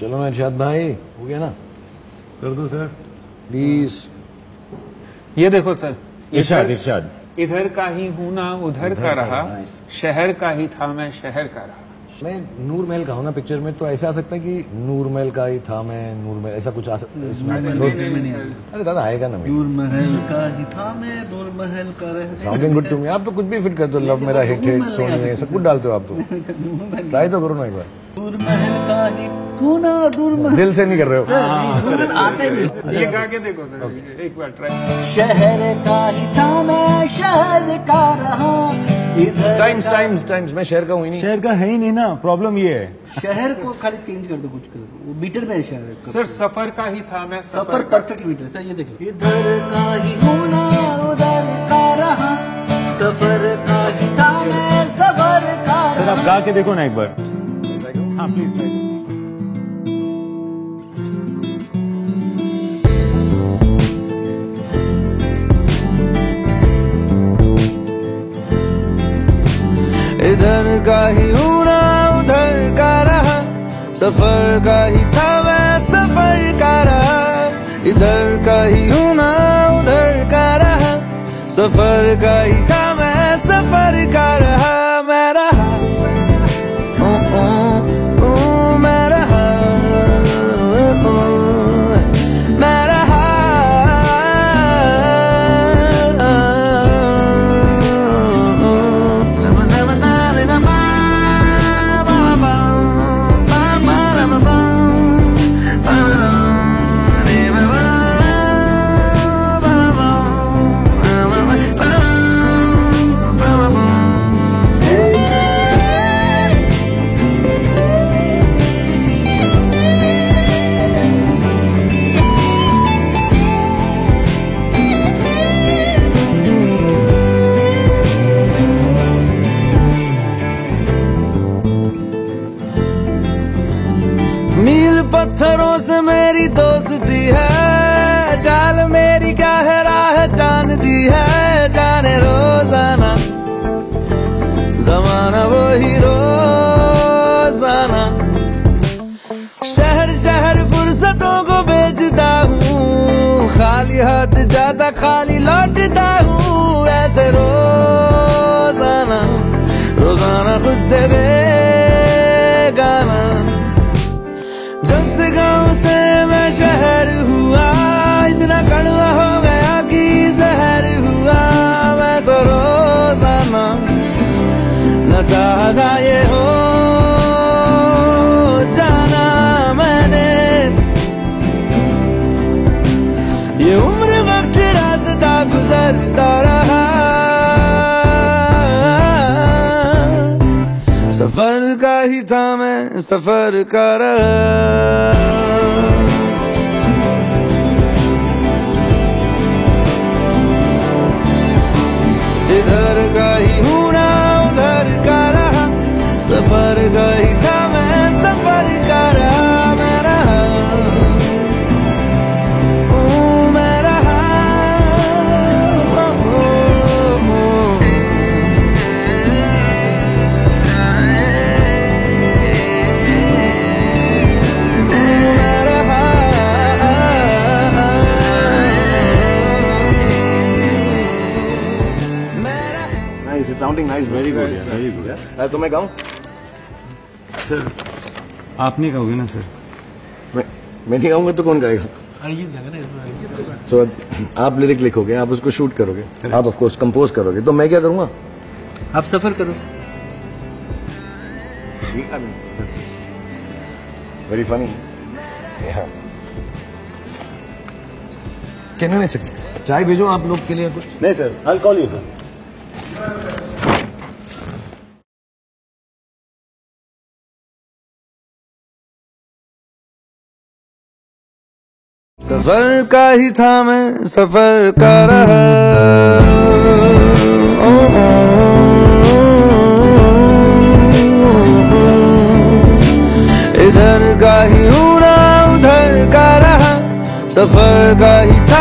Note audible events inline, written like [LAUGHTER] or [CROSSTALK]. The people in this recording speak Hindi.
चलो ना इरशाद भाई हो गया ना? कर दो सर। प्लीज़ ये देखो सर इर्शाद इर्शाद। इधर का ही हूँ ना उधर का रहा। शहर का ही था मैं शहर का रहा। मैं नूर महल का हूँ ना पिक्चर में तो ऐसा आ सकता है कि नूर महल का ही था मैं नूर महल ऐसा कुछ आ सकता है इसमें अरे दादा आएगा ना नूर महल का ही था मैं नूर महल का रह साउंडिंग गुड टू मी आप तो कुछ भी फिट करते हो लव मेरा हिट हिट सोनी सब कुछ डालते हो आप तो। [LAUGHS] ट्राई तो करो ना एक बार। का ही। सुना नूर महल दिल से नहीं कर रहे हो। नूर महल आता नहीं ये गा के देखो सर एक बार ट्राई शहर का ही था मैं शहर का रहा। इधर टाइम्स टाइम्स टाइम्स मैं शहर का हूँ ही नहीं। शहर का है ही नहीं ना प्रॉब्लम ये है। शहर को खाली चेंज कर दो कुछ कर दो। वो मीटर में शहर का। सर सफ़र का ही था मैं सफ़र परफेक्ट मीटर सर ये देख लो। इधर का ही होना उधर का रहा। सफ़र का ही था मैं सफ़र का सर आप गा के देखो ना एक बार। हाँ प्लीज़ ट्राई इधर का ही हूँ उधर का रहा। सफ़र का ही था मैं सफ़र का रहा। इधर का ही हूँ उधर का रहा। सफ़र का ही था मैं सफ़र का रहा। मैं मेरी दोस्ती है चाल मेरी क्या है, राह जान दी है, जाने रोज़ाना। जमाना वो ही रोज़ाना। शहर शहर फुर्सतों को बेचता हूँ, खाली हाथ जाता खाली लौटता हूँ, ऐसे रोज़ाना। रोज़ाना खुद से बेगाना चाहता ये हो, जाना मैंने। ये उम्र वक्त रास्ता गुजरता रहा। सफ़र का ही था मैं, सफ़र का रहा। इधर का ही nice sounding nice very good very good यार तो मैं गाऊं सर आप नहीं कहोगे ना सर मैं मैं नहीं गाऊँगा तो कौन गाएगा सो आप लिरिक लिखोगे आप उसको शूट करोगे आप ऑफ़ कोर्स कंपोज करोगे तो मैं क्या करूँगा आप सफ़र करो वेरी फनी कहने नहीं सकते चाय भेजो आप लोग के लिए कुछ नहीं sir I call you sir सफ़र का ही था मैं सफ़र का रहा। ओ, ओ, इधर का ही उड़ा उधर का रहा। सफ़र का ही था